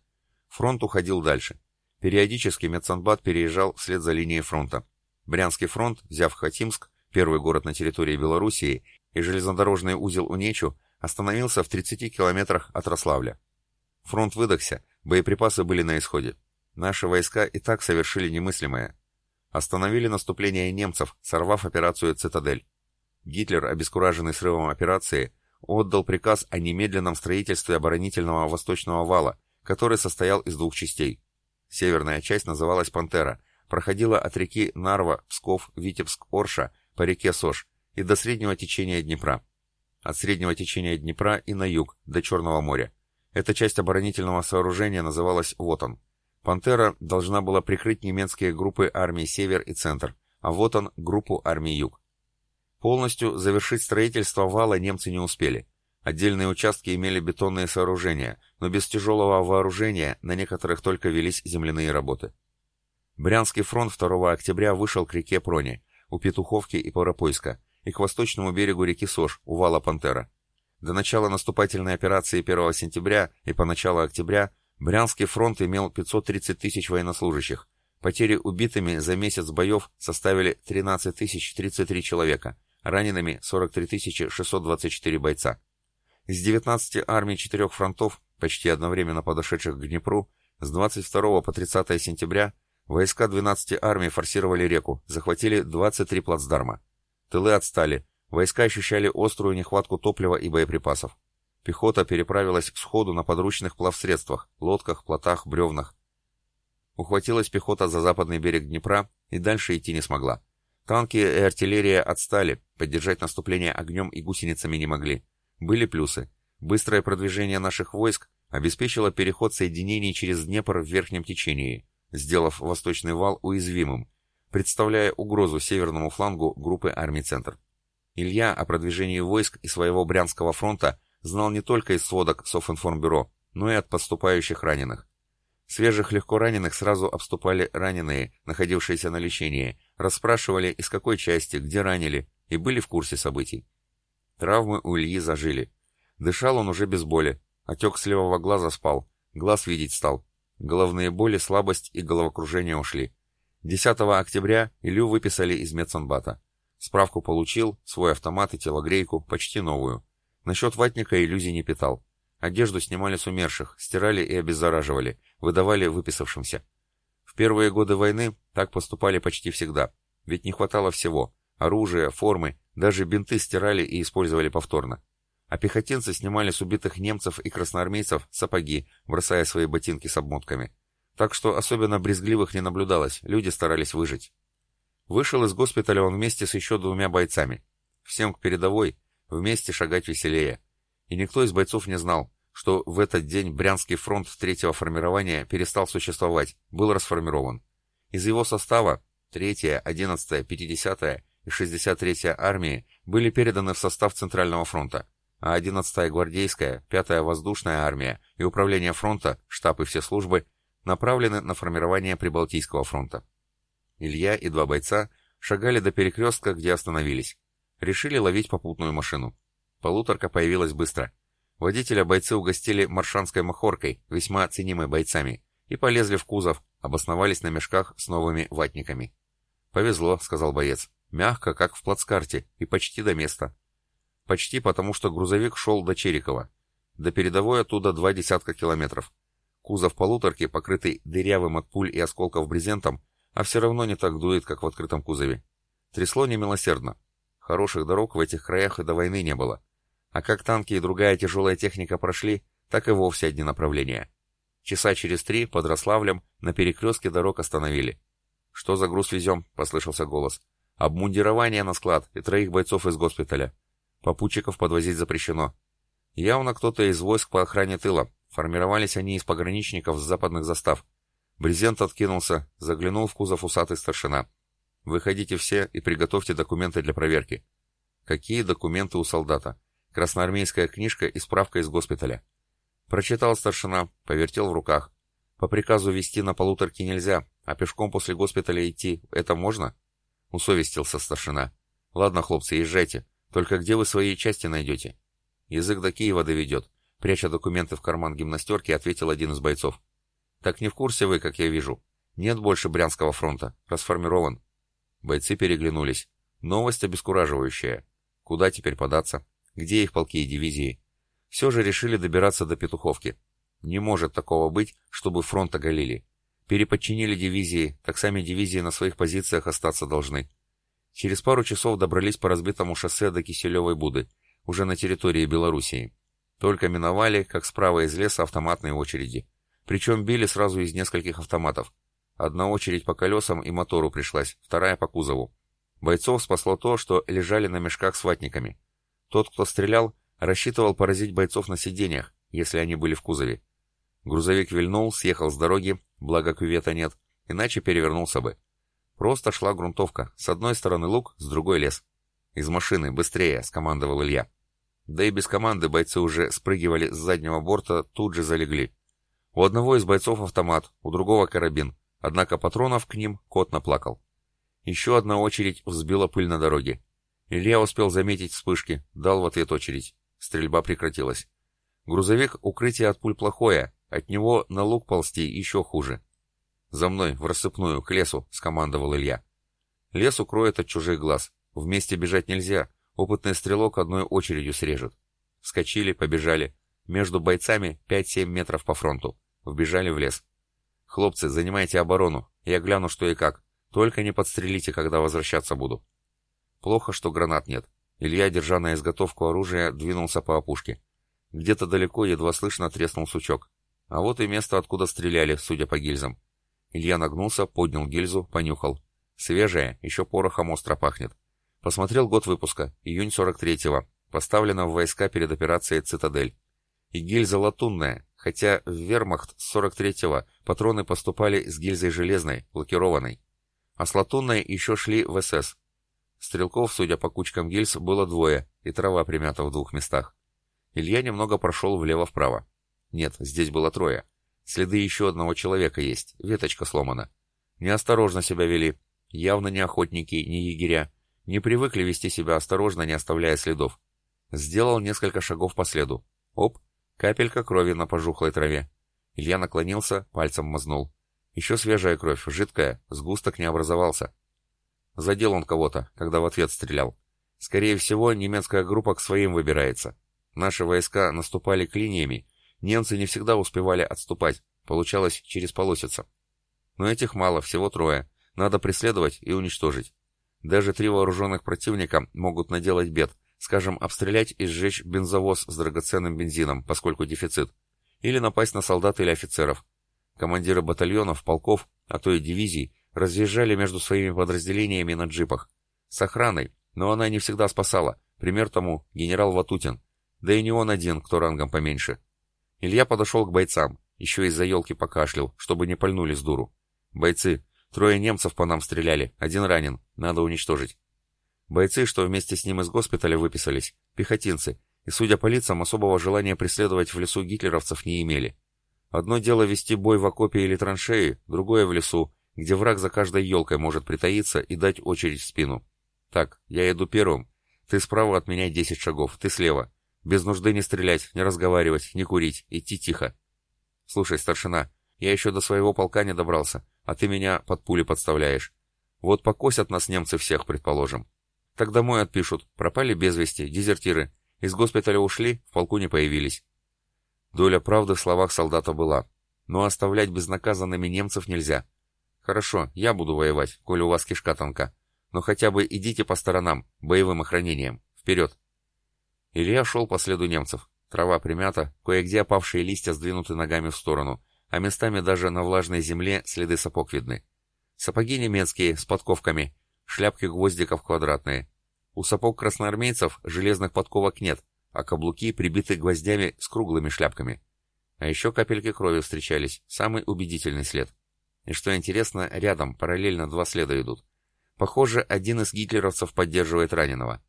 Фронт уходил дальше. Периодически медсанбат переезжал вслед за линией фронта. Брянский фронт, взяв Хатимск, первый город на территории Белоруссии, и железнодорожный узел Унечу, остановился в 30 километрах от Рославля. Фронт выдохся, боеприпасы были на исходе. Наши войска и так совершили немыслимое. Остановили наступление немцев, сорвав операцию «Цитадель». Гитлер, обескураженный срывом операции, отдал приказ о немедленном строительстве оборонительного восточного вала, который состоял из двух частей. северная часть называлась Пантера, проходила от реки Нарва, Псков, Витебск, Орша по реке Сож и до среднего течения Днепра. От среднего течения Днепра и на юг, до Черного моря. Эта часть оборонительного сооружения называлась Вот он. «Пантера» должна была прикрыть немецкие группы армий «Север» и «Центр», а вот он — группу армий «Юг». Полностью завершить строительство вала немцы не успели. Отдельные участки имели бетонные сооружения, но без тяжелого вооружения на некоторых только велись земляные работы. Брянский фронт 2 октября вышел к реке Прони, у Петуховки и Поропойска, и к восточному берегу реки Сож, у вала Пантера. До начала наступательной операции 1 сентября и по началу октября Брянский фронт имел 530 тысяч военнослужащих. Потери убитыми за месяц боев составили 13 033 человека, ранеными 43 624 бойца. Из 19 армий четырех фронтов, почти одновременно подошедших к Днепру, с 22 по 30 сентября войска 12 армий форсировали реку, захватили 23 плацдарма. Тылы отстали, Войска ощущали острую нехватку топлива и боеприпасов. Пехота переправилась к сходу на подручных плавсредствах, лодках, плотах, бревнах. Ухватилась пехота за западный берег Днепра и дальше идти не смогла. Танки и артиллерия отстали, поддержать наступление огнем и гусеницами не могли. Были плюсы. Быстрое продвижение наших войск обеспечило переход соединений через Днепр в верхнем течении, сделав восточный вал уязвимым, представляя угрозу северному флангу группы армий «Центр». Илья о продвижении войск и своего Брянского фронта знал не только из сводок Софинформбюро, но и от поступающих раненых. Свежих легко раненых сразу обступали раненые, находившиеся на лечении, расспрашивали, из какой части, где ранили, и были в курсе событий. Травмы у Ильи зажили. Дышал он уже без боли, отек с левого глаза спал, глаз видеть стал. Головные боли, слабость и головокружение ушли. 10 октября Илью выписали из медсанбата. Справку получил, свой автомат и телогрейку, почти новую. Насчет ватника иллюзий не питал. Одежду снимали с умерших, стирали и обеззараживали, выдавали выписавшимся. В первые годы войны так поступали почти всегда, ведь не хватало всего. Оружия, формы, даже бинты стирали и использовали повторно. А пехотинцы снимали с убитых немцев и красноармейцев сапоги, бросая свои ботинки с обмотками. Так что особенно брезгливых не наблюдалось, люди старались выжить. Вышел из госпиталя он вместе с еще двумя бойцами. Всем к передовой, вместе шагать веселее. И никто из бойцов не знал, что в этот день Брянский фронт третьего формирования перестал существовать, был расформирован. Из его состава 3-я, 11-я, 50-я и 63-я армии были переданы в состав Центрального фронта, а 11-я гвардейская, 5-я воздушная армия и управление фронта, штаб и все службы направлены на формирование Прибалтийского фронта. Илья и два бойца шагали до перекрестка, где остановились. Решили ловить попутную машину. Полуторка появилась быстро. Водителя бойцы угостили маршанской махоркой, весьма оценимой бойцами, и полезли в кузов, обосновались на мешках с новыми ватниками. «Повезло», — сказал боец. «Мягко, как в плацкарте, и почти до места». Почти потому, что грузовик шел до Черикова. До передовой оттуда два десятка километров. Кузов полуторки, покрытый дырявым от пуль и осколков брезентом, а все равно не так дует, как в открытом кузове. Трясло немилосердно. Хороших дорог в этих краях и до войны не было. А как танки и другая тяжелая техника прошли, так и вовсе одни направления. Часа через три под Рославлем на перекрестке дорог остановили. «Что за груз везем?» — послышался голос. «Обмундирование на склад и троих бойцов из госпиталя. Попутчиков подвозить запрещено. Явно кто-то из войск по охране тыла. Формировались они из пограничников с западных застав. Брезент откинулся, заглянул в кузов усатый старшина. «Выходите все и приготовьте документы для проверки». «Какие документы у солдата?» «Красноармейская книжка и справка из госпиталя». Прочитал старшина, повертел в руках. «По приказу вести на полуторке нельзя, а пешком после госпиталя идти — это можно?» Усовестился старшина. «Ладно, хлопцы, езжайте. Только где вы свои части найдете?» «Язык до Киева доведет», — пряча документы в карман гимнастерки, ответил один из бойцов. Так не в курсе вы, как я вижу. Нет больше Брянского фронта. Расформирован. Бойцы переглянулись. Новость обескураживающая. Куда теперь податься? Где их полки и дивизии? Все же решили добираться до Петуховки. Не может такого быть, чтобы фронт оголили. Переподчинили дивизии, так сами дивизии на своих позициях остаться должны. Через пару часов добрались по разбитому шоссе до Киселевой Буды, уже на территории Белоруссии. Только миновали, как справа из леса автоматные очереди. Причем били сразу из нескольких автоматов. Одна очередь по колесам и мотору пришлась, вторая по кузову. Бойцов спасло то, что лежали на мешках с ватниками. Тот, кто стрелял, рассчитывал поразить бойцов на сиденьях, если они были в кузове. Грузовик вильнул, съехал с дороги, благо кювета нет, иначе перевернулся бы. Просто шла грунтовка, с одной стороны луг, с другой лес. «Из машины, быстрее!» — скомандовал Илья. Да и без команды бойцы уже спрыгивали с заднего борта, тут же залегли. У одного из бойцов автомат, у другого карабин, однако патронов к ним кот наплакал. Еще одна очередь взбила пыль на дороге. Илья успел заметить вспышки, дал в ответ очередь. Стрельба прекратилась. Грузовик укрытие от пуль плохое, от него на луг ползти еще хуже. «За мной, в рассыпную, к лесу», — скомандовал Илья. Лес укроет от чужих глаз. Вместе бежать нельзя, опытный стрелок одной очередью срежет. Вскочили, побежали. Между бойцами 5-7 метров по фронту. Вбежали в лес. «Хлопцы, занимайте оборону. Я гляну, что и как. Только не подстрелите, когда возвращаться буду». Плохо, что гранат нет. Илья, держа на изготовку оружия, двинулся по опушке. Где-то далеко едва слышно треснул сучок. А вот и место, откуда стреляли, судя по гильзам. Илья нагнулся, поднял гильзу, понюхал. Свежая, еще порохом остро пахнет. Посмотрел год выпуска, июнь 43-го, поставлена в войска перед операцией «Цитадель». И гильза латунная, хотя в вермахт с 43-го патроны поступали с гильзой железной, лакированной. А с латунной еще шли в СС. Стрелков, судя по кучкам гильз, было двое, и трава примята в двух местах. Илья немного прошел влево-вправо. Нет, здесь было трое. Следы еще одного человека есть, веточка сломана. Неосторожно себя вели, явно не охотники, не егеря, не привыкли вести себя осторожно, не оставляя следов. Сделал несколько шагов по следу. Оп, капелька крови на пожухлой траве. Илья наклонился, пальцем мазнул. Еще свежая кровь, жидкая, сгусток не образовался. Задел он кого-то, когда в ответ стрелял. Скорее всего, немецкая группа к своим выбирается. Наши войска наступали к линиями, немцы не всегда успевали отступать, получалось через полосица. Но этих мало, всего трое. Надо преследовать и уничтожить. Даже три вооруженных противника могут наделать бед, скажем, обстрелять и сжечь бензовоз с драгоценным бензином, поскольку дефицит, или напасть на солдат или офицеров. Командиры батальонов, полков, а то и дивизий разъезжали между своими подразделениями на джипах. С охраной, но она не всегда спасала. Пример тому генерал Ватутин. Да и не он один, кто рангом поменьше. Илья подошел к бойцам, еще из-за елки покашлял, чтобы не пальнули с дуру. «Бойцы, Трое немцев по нам стреляли, один ранен, надо уничтожить. Бойцы, что вместе с ним из госпиталя выписались, пехотинцы, и, судя по лицам, особого желания преследовать в лесу гитлеровцев не имели. Одно дело вести бой в окопе или траншеи, другое в лесу, где враг за каждой елкой может притаиться и дать очередь в спину. Так, я иду первым. Ты справа от меня десять шагов, ты слева. Без нужды не стрелять, не разговаривать, не курить, идти тихо. Слушай, старшина, я еще до своего полка не добрался а ты меня под пули подставляешь. Вот покосят нас немцы всех, предположим. Так домой отпишут, пропали без вести, дезертиры. Из госпиталя ушли, в полку не появились. Доля правды в словах солдата была. Но оставлять безнаказанными немцев нельзя. Хорошо, я буду воевать, коли у вас кишка тонка. Но хотя бы идите по сторонам, боевым охранением. Вперед! Илья шел по следу немцев. Трава примята, кое-где опавшие листья сдвинуты ногами в сторону, а местами даже на влажной земле следы сапог видны. Сапоги немецкие, с подковками, шляпки гвоздиков квадратные. У сапог красноармейцев железных подковок нет, а каблуки прибиты гвоздями с круглыми шляпками. А еще капельки крови встречались, самый убедительный след. И что интересно, рядом параллельно два следа идут. Похоже, один из гитлеровцев поддерживает раненого.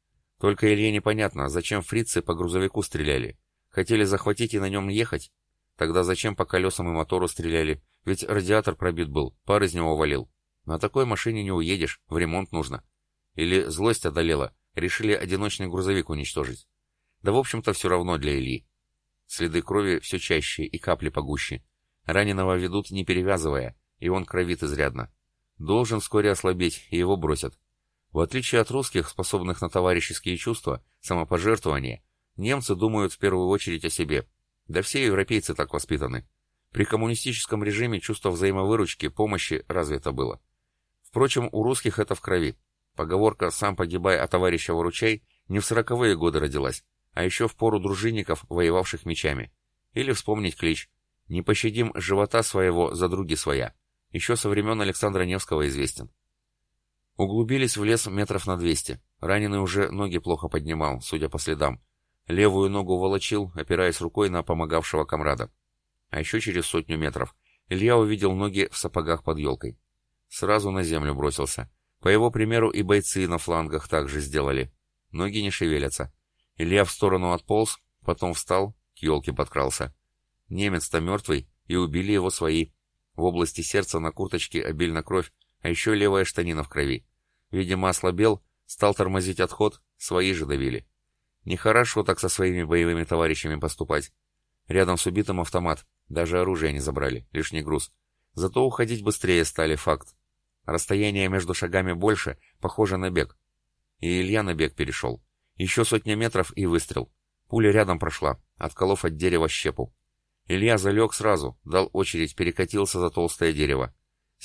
Только Илье непонятно, зачем фрицы по грузовику стреляли. Хотели захватить и на нем ехать? Тогда зачем по колесам и мотору стреляли? Ведь радиатор пробит был, пар из него валил. На такой машине не уедешь, в ремонт нужно. Или злость одолела, решили одиночный грузовик уничтожить. Да в общем-то все равно для Ильи. Следы крови все чаще и капли погуще. Раненого ведут не перевязывая, и он кровит изрядно. Должен вскоре ослабеть, и его бросят. В отличие от русских, способных на товарищеские чувства, самопожертвование, немцы думают в первую очередь о себе, да все европейцы так воспитаны. При коммунистическом режиме чувство взаимовыручки, помощи развито было. Впрочем, у русских это в крови. Поговорка «сам погибай, а товарища выручай» не в сороковые годы родилась, а еще в пору дружинников, воевавших мечами. Или вспомнить клич Не пощадим живота своего за други своя. Еще со времен Александра Невского известен. Углубились в лес метров на двести. Раненый уже ноги плохо поднимал, судя по следам. Левую ногу волочил, опираясь рукой на помогавшего комрада. А еще через сотню метров Илья увидел ноги в сапогах под елкой. Сразу на землю бросился. По его примеру и бойцы на флангах также сделали. Ноги не шевелятся. Илья в сторону отполз, потом встал, к елке подкрался. Немец-то мертвый, и убили его свои. В области сердца на курточке обильно кровь, а еще левая штанина в крови. Видимо, ослабел, стал тормозить отход, свои же давили. Нехорошо так со своими боевыми товарищами поступать. Рядом с убитым автомат, даже оружие не забрали, лишний груз. Зато уходить быстрее стали, факт. Расстояние между шагами больше, похоже на бег. И Илья на бег перешел. Еще сотня метров и выстрел. Пуля рядом прошла, отколов от дерева щепу. Илья залег сразу, дал очередь, перекатился за толстое дерево.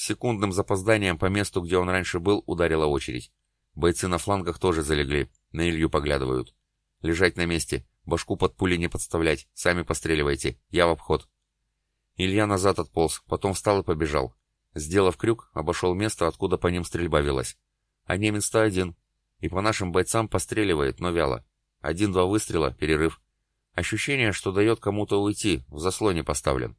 Секундным запозданием по месту, где он раньше был, ударила очередь. Бойцы на флангах тоже залегли, на Илью поглядывают. Лежать на месте, башку под пули не подставлять, сами постреливайте, я в обход. Илья назад отполз, потом встал и побежал. Сделав крюк, обошел место, откуда по ним стрельба велась. А немец-то один. И по нашим бойцам постреливает, но вяло. Один-два выстрела, перерыв. Ощущение, что дает кому-то уйти, в заслоне поставлен.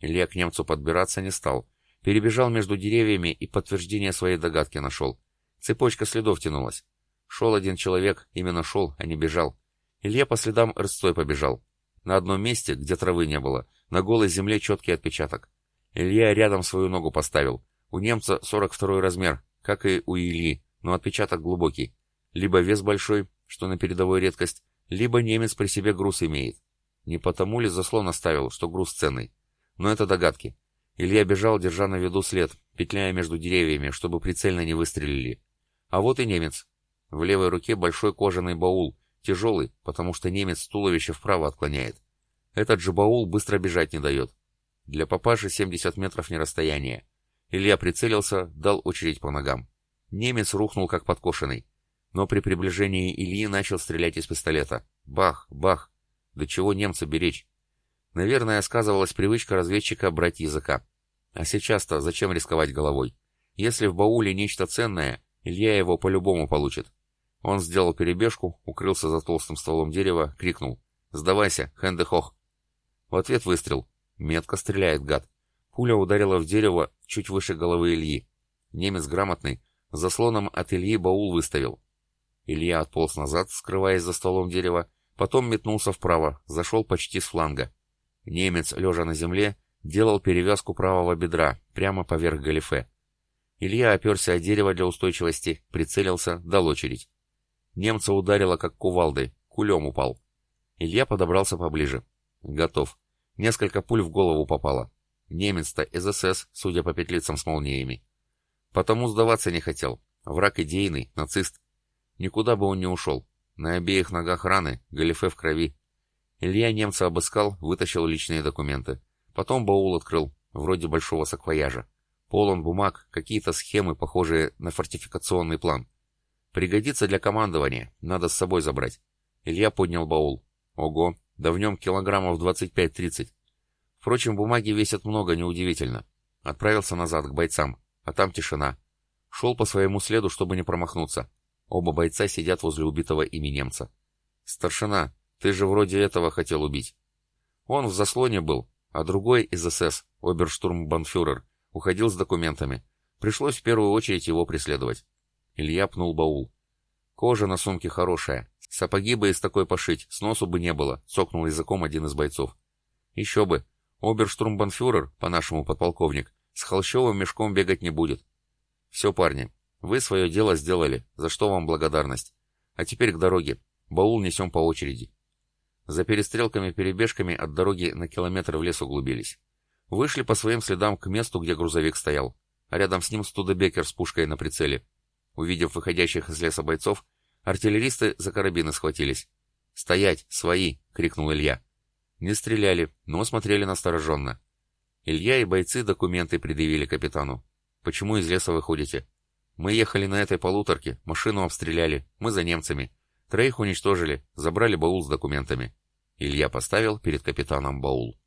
Илья к немцу подбираться не стал. Перебежал между деревьями и подтверждение своей догадки нашел. Цепочка следов тянулась. Шел один человек, именно шел, а не бежал. Илья по следам рысцой побежал. На одном месте, где травы не было, на голой земле четкий отпечаток. Илья рядом свою ногу поставил. У немца 42 размер, как и у Ильи, но отпечаток глубокий. Либо вес большой, что на передовой редкость, либо немец при себе груз имеет. Не потому ли заслон оставил, что груз ценный? Но это догадки. Илья бежал, держа на виду след, петляя между деревьями, чтобы прицельно не выстрелили. А вот и немец. В левой руке большой кожаный баул, тяжелый, потому что немец туловище вправо отклоняет. Этот же баул быстро бежать не дает. Для папаши 70 метров не расстояние. Илья прицелился, дал очередь по ногам. Немец рухнул как подкошенный. Но при приближении Ильи начал стрелять из пистолета. Бах, бах. До чего немца беречь? Наверное, сказывалась привычка разведчика брать языка. А сейчас-то зачем рисковать головой? Если в бауле нечто ценное, Илья его по-любому получит. Он сделал перебежку, укрылся за толстым стволом дерева, крикнул. «Сдавайся, Хэндехох!» В ответ выстрел. Метко стреляет гад. Пуля ударила в дерево чуть выше головы Ильи. Немец грамотный, заслоном от Ильи баул выставил. Илья отполз назад, скрываясь за стволом дерева, потом метнулся вправо, зашел почти с фланга. Немец, лежа на земле, делал перевязку правого бедра, прямо поверх галифе. Илья оперся о дерево для устойчивости, прицелился, дал очередь. Немца ударило, как кувалдой, кулем упал. Илья подобрался поближе. Готов. Несколько пуль в голову попало. Немец-то из СС, судя по петлицам с молниями. Потому сдаваться не хотел. Враг идейный, нацист. Никуда бы он не ушел. На обеих ногах раны, галифе в крови. Илья немца обыскал, вытащил личные документы. Потом баул открыл, вроде большого саквояжа. Полон бумаг, какие-то схемы, похожие на фортификационный план. Пригодится для командования, надо с собой забрать. Илья поднял баул. Ого, да в нем килограммов 25-30. Впрочем, бумаги весят много, неудивительно. Отправился назад, к бойцам, а там тишина. Шел по своему следу, чтобы не промахнуться. Оба бойца сидят возле убитого ими немца. «Старшина, ты же вроде этого хотел убить. Он в заслоне был, а другой из СС, оберштурмбанфюрер, уходил с документами. Пришлось в первую очередь его преследовать. Илья пнул баул. Кожа на сумке хорошая. Сапоги бы из такой пошить, сносу бы не было, цокнул языком один из бойцов. Еще бы. Оберштурмбанфюрер, по-нашему подполковник, с холщовым мешком бегать не будет. Все, парни, вы свое дело сделали, за что вам благодарность. А теперь к дороге. Баул несем по очереди. За перестрелками-перебежками от дороги на километр в лес углубились. Вышли по своим следам к месту, где грузовик стоял, а рядом с ним Студебекер с пушкой на прицеле. Увидев выходящих из леса бойцов, артиллеристы за карабины схватились. «Стоять! Свои!» — крикнул Илья. Не стреляли, но смотрели настороженно. Илья и бойцы документы предъявили капитану. «Почему из леса выходите?» «Мы ехали на этой полуторке, машину обстреляли, мы за немцами. Троих уничтожили, забрали баул с документами. Илья поставил перед капитаном баул.